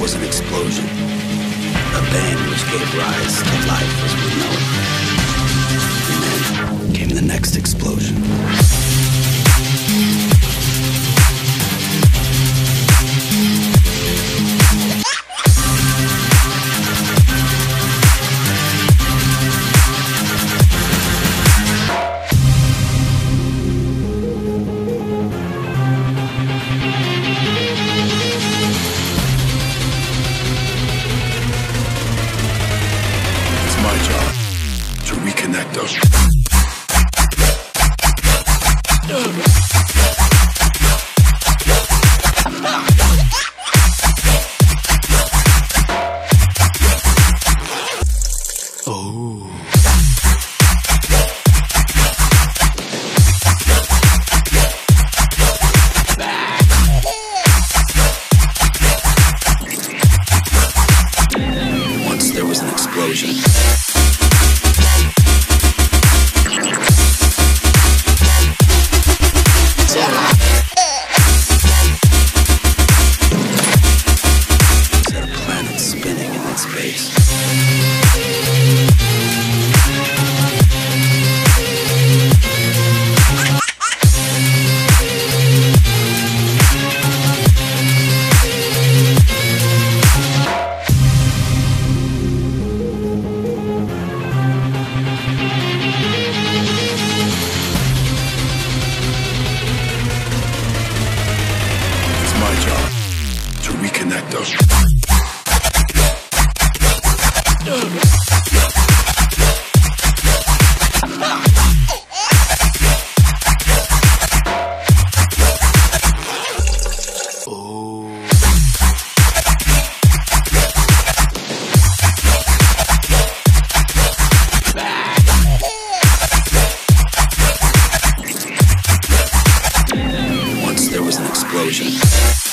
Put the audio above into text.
was an explosion. a band which gave rise to life as we know it. Job to reconnect us. Oh. Once there was an explosion. connector. there was an explosion.